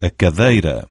a cadeira.